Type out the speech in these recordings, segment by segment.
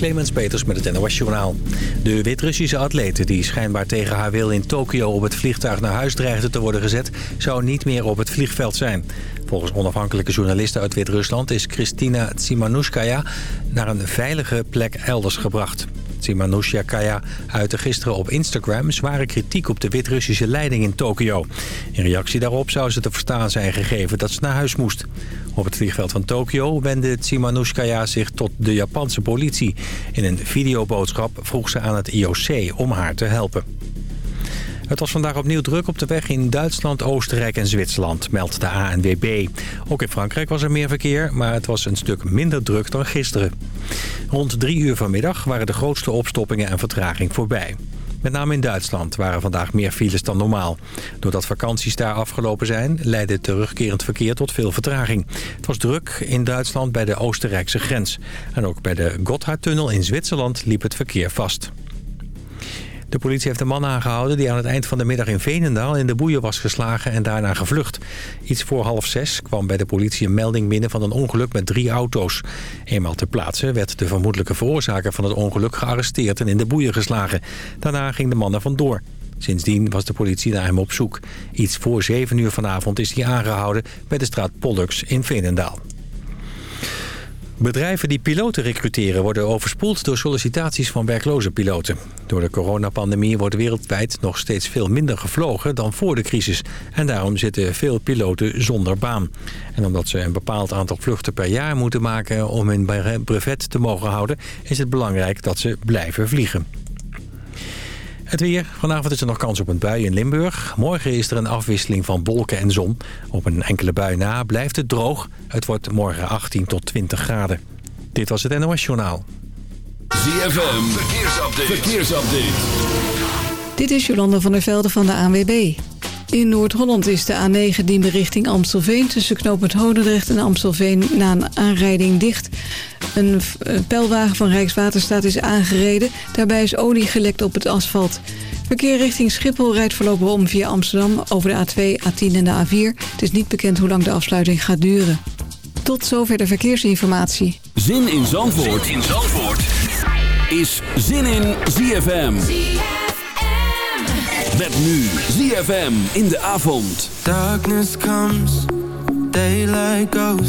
Clemens Peters met het NOS Journaal. De Wit-Russische atlete die schijnbaar tegen haar wil in Tokio op het vliegtuig naar huis dreigde te worden gezet... zou niet meer op het vliegveld zijn. Volgens onafhankelijke journalisten uit Wit-Rusland is Kristina Tsimanouskaya naar een veilige plek elders gebracht. Tsimanouskaya uitte gisteren op Instagram zware kritiek op de Wit-Russische leiding in Tokio. In reactie daarop zou ze te verstaan zijn gegeven dat ze naar huis moest. Op het vliegveld van Tokio wendde Tsimanouskaya zich tot de Japanse politie. In een videoboodschap vroeg ze aan het IOC om haar te helpen. Het was vandaag opnieuw druk op de weg in Duitsland, Oostenrijk en Zwitserland, meldt de ANWB. Ook in Frankrijk was er meer verkeer, maar het was een stuk minder druk dan gisteren. Rond drie uur vanmiddag waren de grootste opstoppingen en vertraging voorbij. Met name in Duitsland waren vandaag meer files dan normaal. Doordat vakanties daar afgelopen zijn, leidde het terugkerend verkeer tot veel vertraging. Het was druk in Duitsland bij de Oostenrijkse grens. En ook bij de Gotthardtunnel in Zwitserland liep het verkeer vast. De politie heeft een man aangehouden die aan het eind van de middag in Veenendaal in de boeien was geslagen en daarna gevlucht. Iets voor half zes kwam bij de politie een melding binnen van een ongeluk met drie auto's. Eenmaal ter plaatse werd de vermoedelijke veroorzaker van het ongeluk gearresteerd en in de boeien geslagen. Daarna ging de man er vandoor. Sindsdien was de politie naar hem op zoek. Iets voor zeven uur vanavond is hij aangehouden bij de straat Pollux in Veenendaal. Bedrijven die piloten recruteren worden overspoeld door sollicitaties van werkloze piloten. Door de coronapandemie wordt wereldwijd nog steeds veel minder gevlogen dan voor de crisis. En daarom zitten veel piloten zonder baan. En omdat ze een bepaald aantal vluchten per jaar moeten maken om hun brevet te mogen houden... is het belangrijk dat ze blijven vliegen. Het weer. Vanavond is er nog kans op een bui in Limburg. Morgen is er een afwisseling van wolken en zon. Op een enkele bui na blijft het droog. Het wordt morgen 18 tot 20 graden. Dit was het NOS Journaal. ZFM. Verkeersupdate. Verkeersupdate. Dit is Jolanda van der Velde van de ANWB. In Noord-Holland is de A9 diende richting Amstelveen... tussen knooppunt Hodendrecht en Amstelveen na een aanrijding dicht. Een pijlwagen van Rijkswaterstaat is aangereden. Daarbij is olie gelekt op het asfalt. Verkeer richting Schiphol rijdt voorlopig om via Amsterdam... over de A2, A10 en de A4. Het is niet bekend hoe lang de afsluiting gaat duren. Tot zover de verkeersinformatie. Zin in Zandvoort, zin in Zandvoort. is Zin in ZFM. Met nu ZFM in de avond. Darkness comes, daylight goes.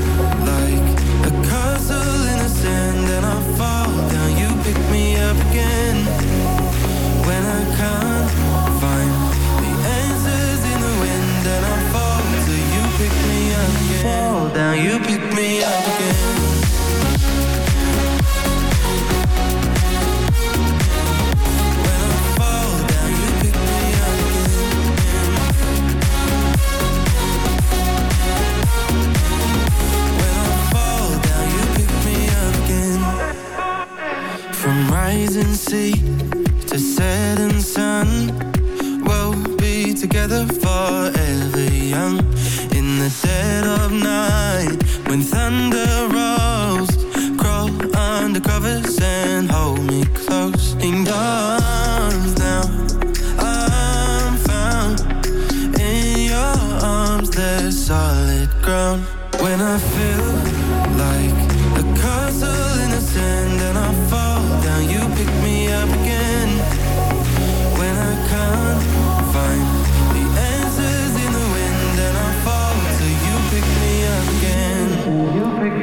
down, you pick me up again down you pick me up again. Well fold down you pick me up again. From rising sea to setting sun We'll be together forever young the dead of night When thunder rolls Crawl under covers and hold me close. In your arms now I'm found. In your arms there's solid ground. When I feel like the sand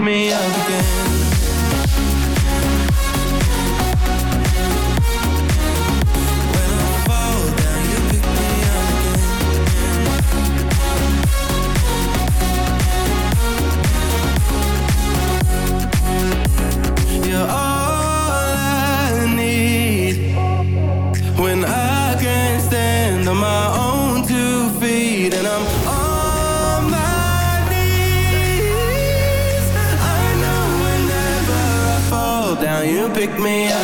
me up me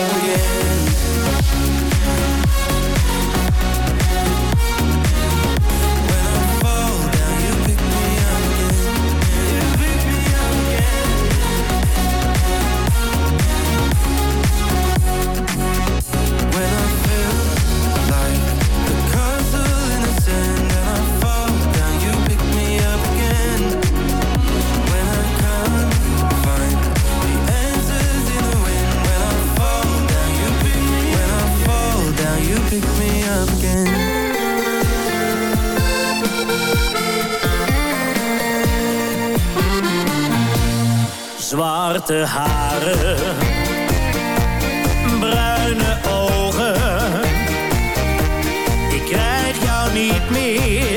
zwarte haren. Bruine ogen. Ik krijg jou niet meer.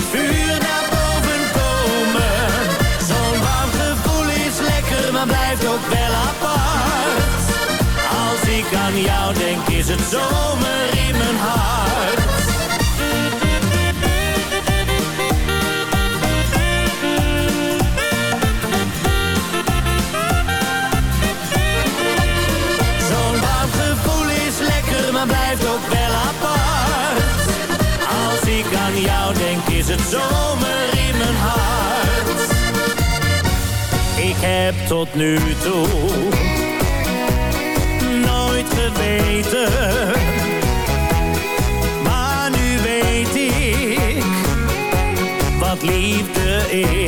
vuur naar boven komen. Zo'n warm gevoel is lekker, maar blijft ook wel apart. Als ik aan jou denk, is het zomer in mijn hart. tot nu toe nooit geweten. Maar nu weet ik wat liefde is.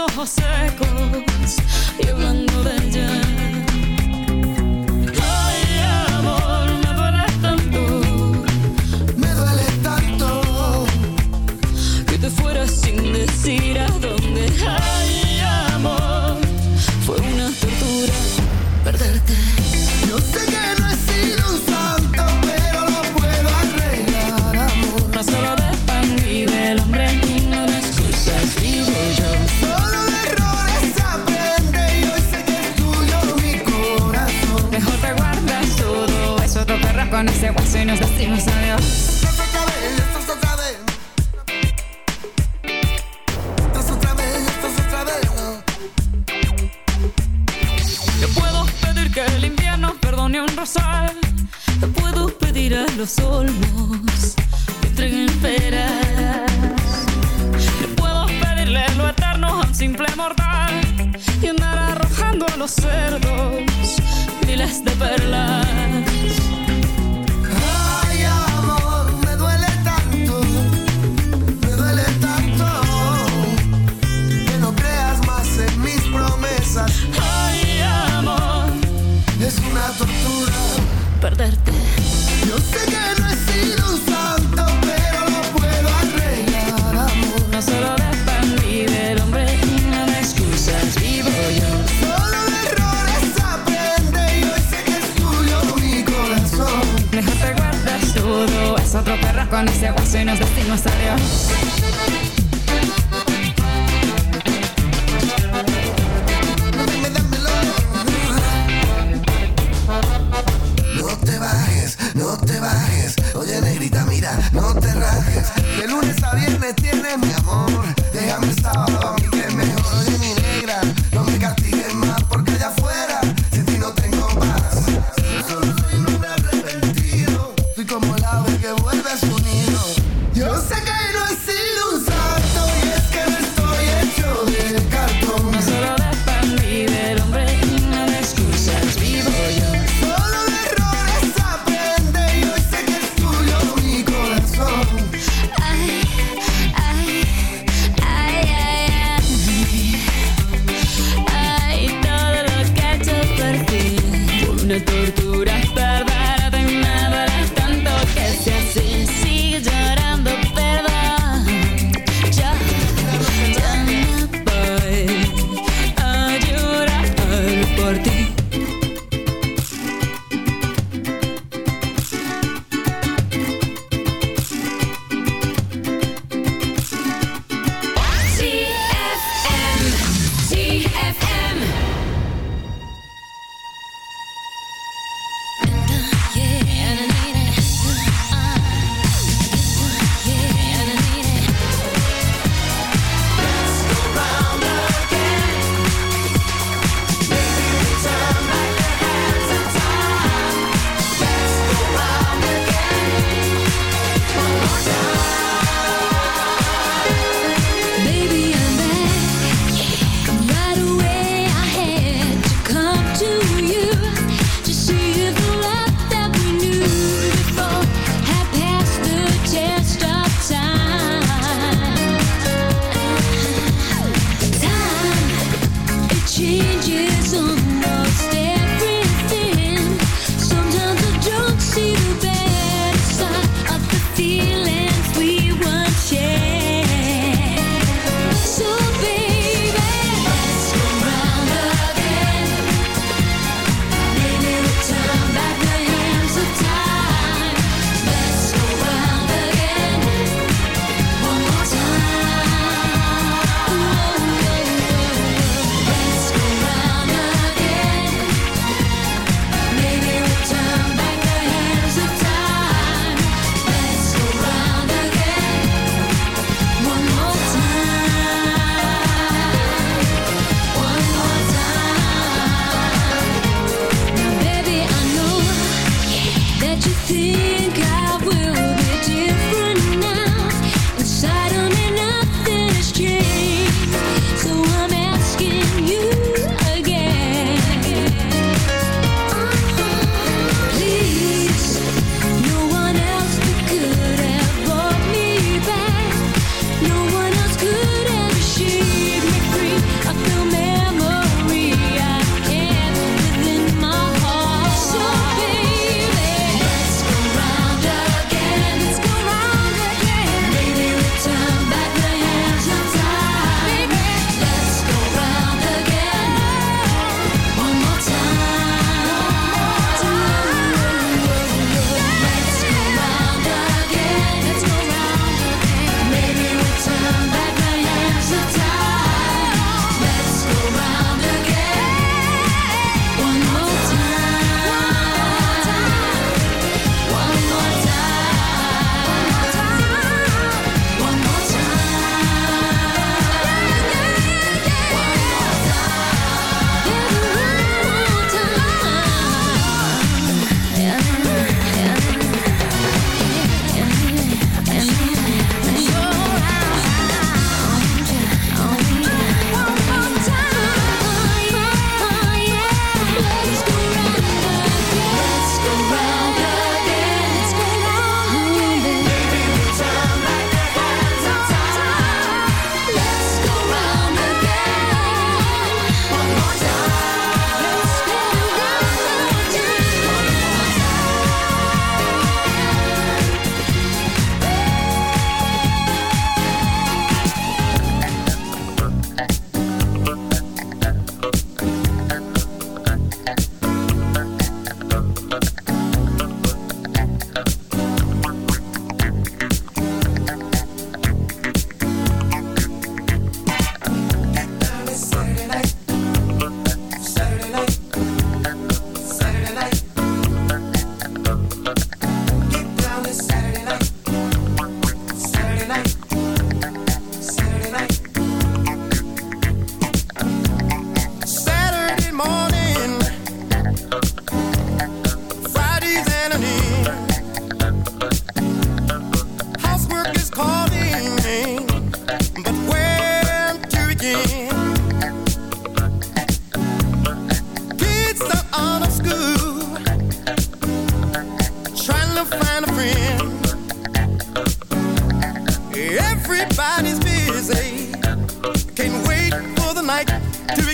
Ojos secos y hablando de ella. Changes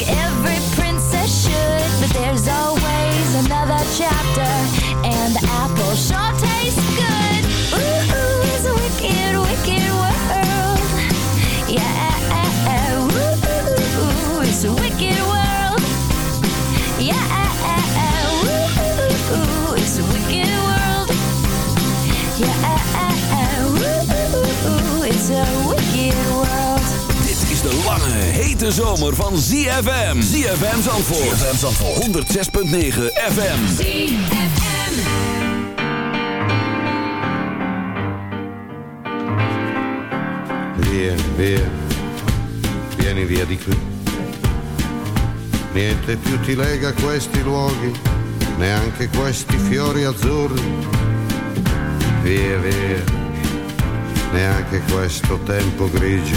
Like every princess should. But there's always another chapter, and the apple sure hete zomer van ZFM. ZFM Zandvoort. ZFM Zandvoort. 106.9 FM. ZFM. Via, via, vieni via di qui. Niente più ti lega a questi luoghi, neanche questi fiori azzurri. Via, via, neanche questo tempo grigio,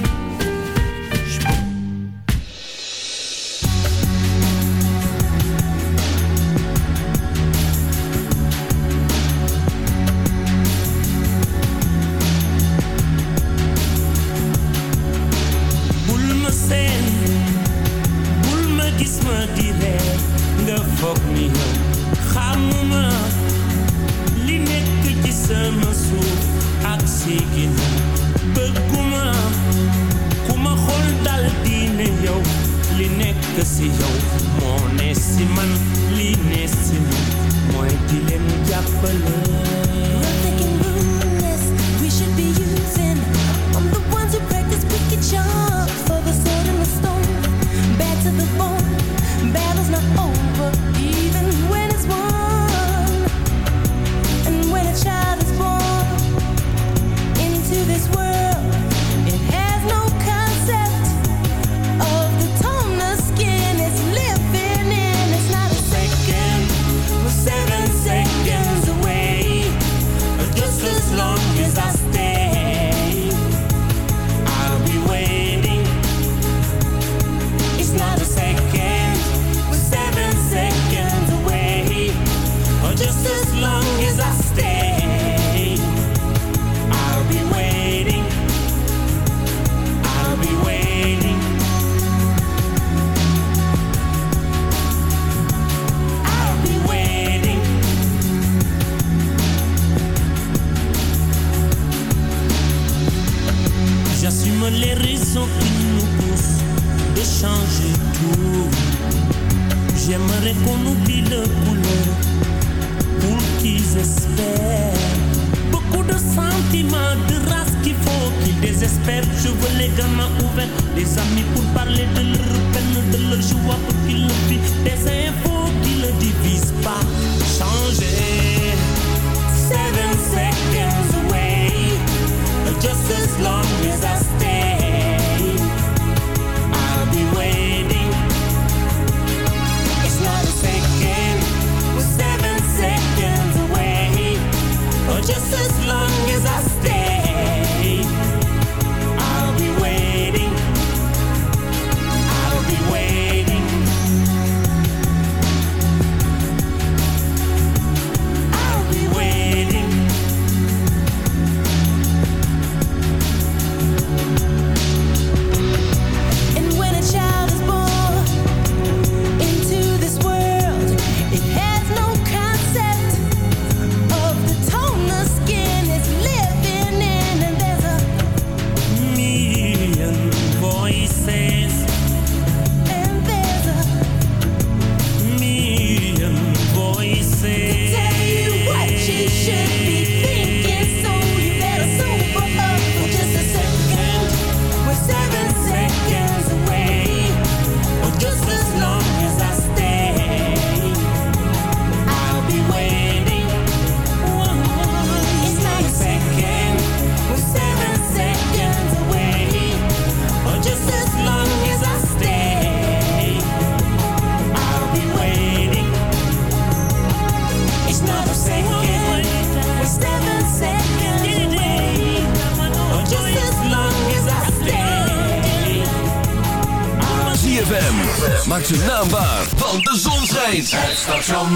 believe.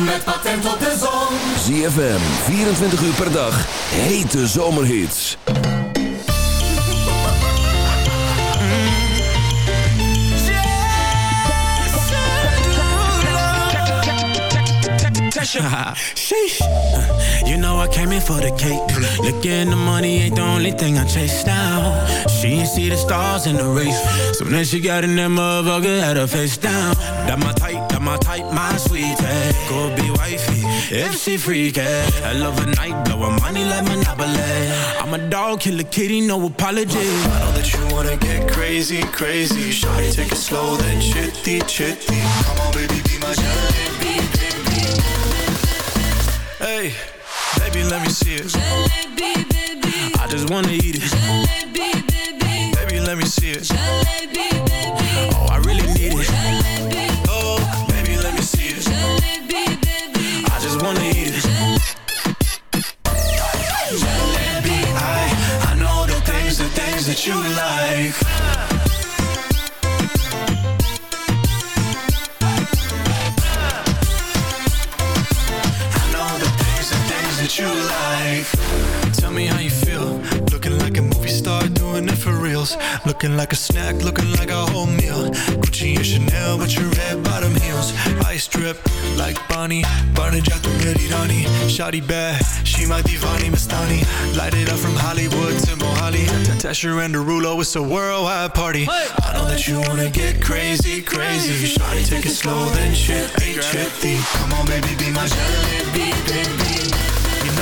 met patent op de zon. ZFM, 24 uur per dag, hete zomerhits. Sheesh. Uh, you know I came in for the cake. Looking the money ain't the only thing I chase down She ain't see the stars in the race. So then she got in that motherfucker, had her face down. That my tight that my tight my sweet. go be wifey if she freak yeah. I love a night blowin' money like Monopoly. I'm a dog, kill a kitty, no apology. I know that you wanna get crazy, crazy. Shawty, take it slow, then chitty, chitty. Come on, baby, be my jalebi. Hey, baby, let me see it. Jalebi, baby. I just wanna eat it. Jalebi, baby. Baby, let me see it. Jalebi, baby Looking like a snack, looking like a whole meal. Gucci and Chanel with your red bottom heels. Ice drip like Bonnie. Barney già tu Merirani. Shawty bad, she my divani Mastani. Light it up from Hollywood to Mohali. Tesher and Derulo, it's a worldwide party. I know that you wanna get crazy, crazy. Shawty, take it slow, then trippy, trippy. Come on, baby, be my jalebi, baby.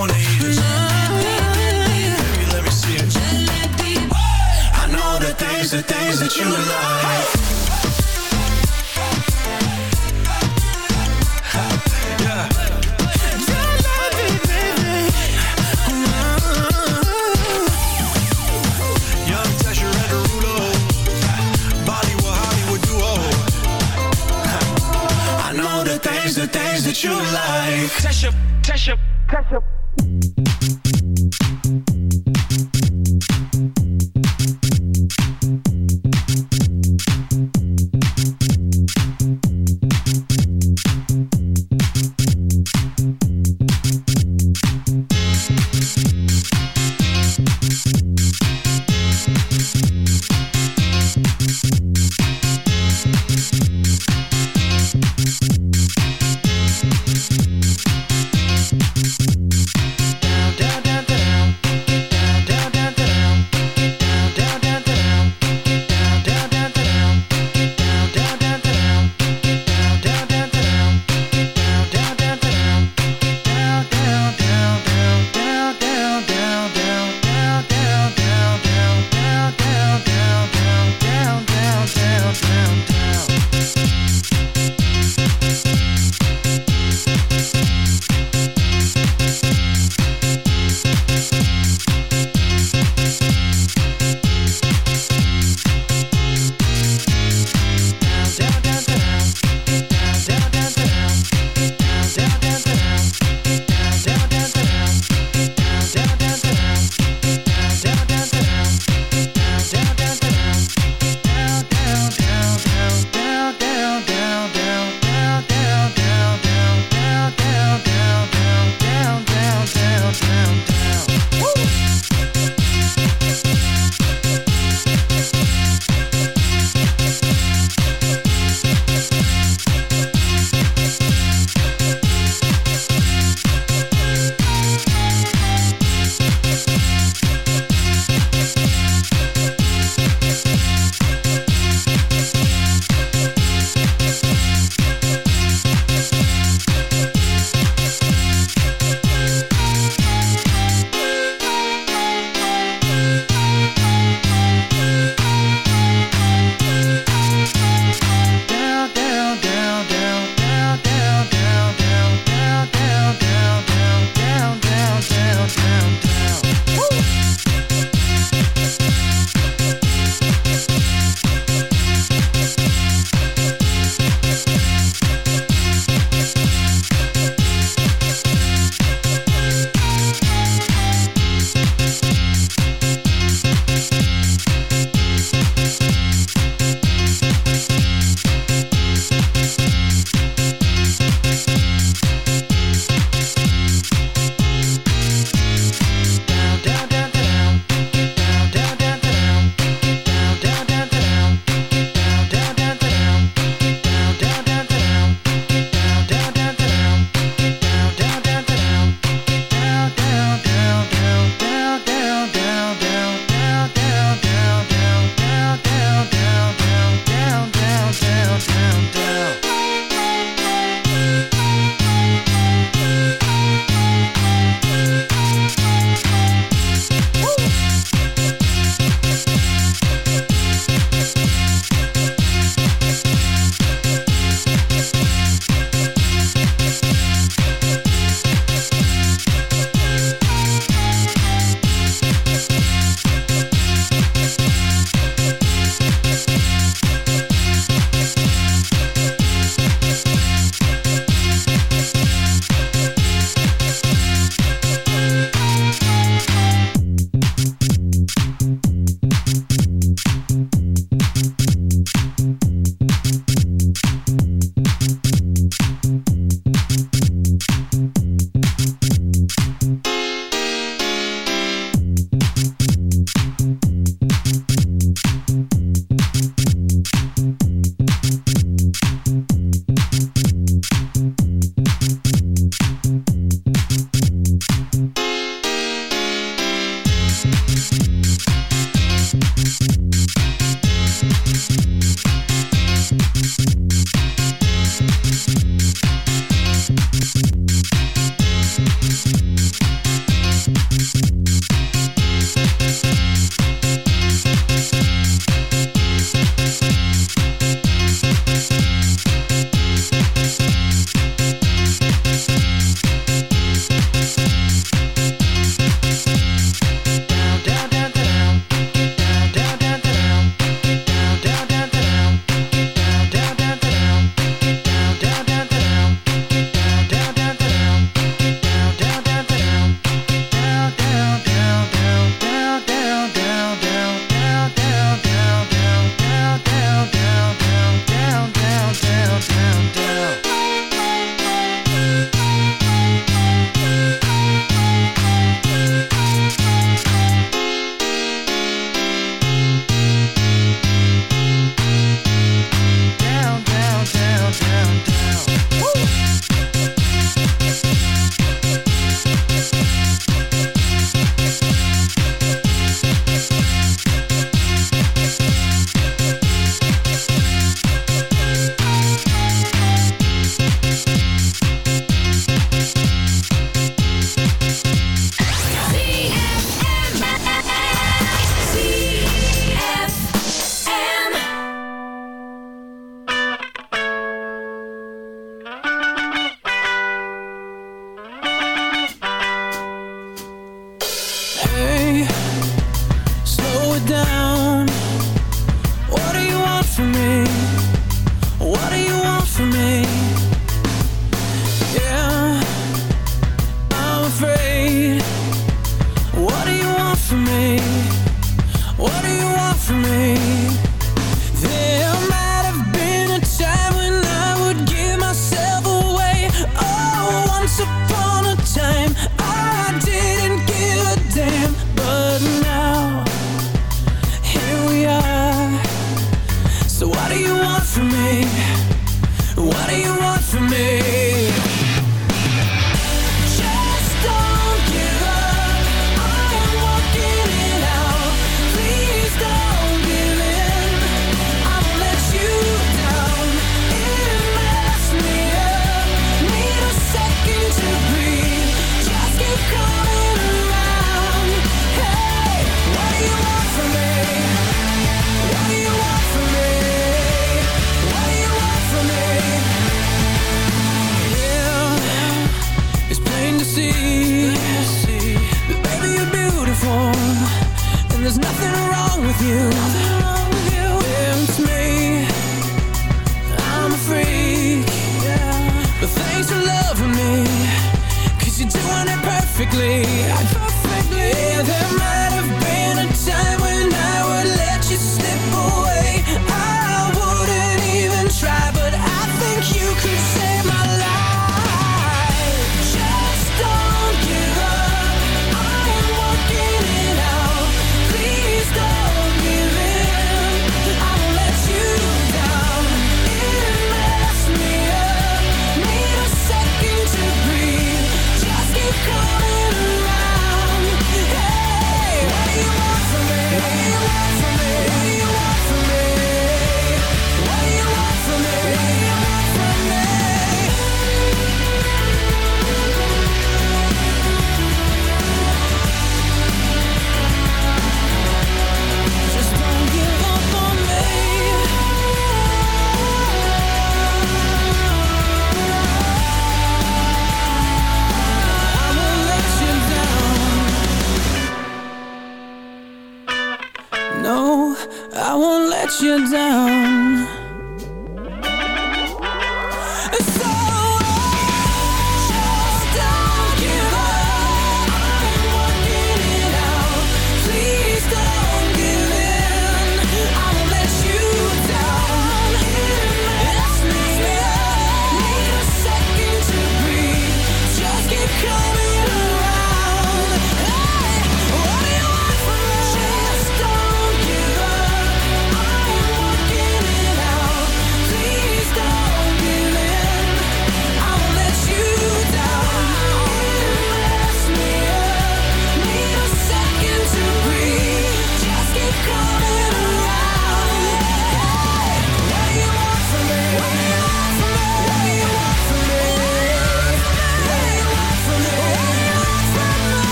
wanna. Baby, let me see it. I know the things, the things that you like. The things, the things that you like.